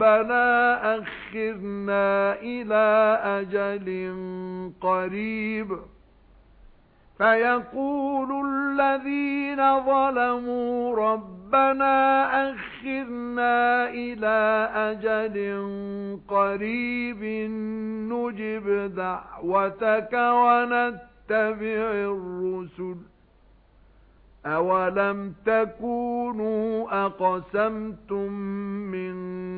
رَبَّنَا أَخِّرْنَا إِلَى أَجَلٍ قَرِيبٍ. فَيَقُولُ الَّذِينَ ظَلَمُوا رَبَّنَا أَخِّرْنَا إِلَى أَجَلٍ قَرِيبٍ نُجِبْ دَعْوَتَكَ وَنَتَّبِعِ الرُّسُلَ. أَوَلَمْ تَكُونُوا أَقْسَمْتُمْ مِنْ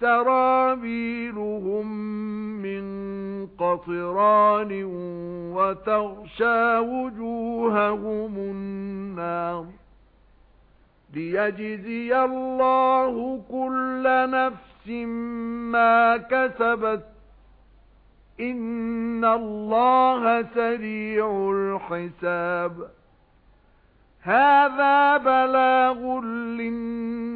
سَرَابِيلُهُم مِّن قَطِرَانٍ وَتَغْشَى وُجُوهَهُمُ النَّارُ لِيَجْزِيَ اللَّهُ كُلَّ نَفْسٍ مَا كَسَبَتْ إِنَّ اللَّهَ سَرِيعُ الْحِسَابِ هَذَا بَلَاغٌ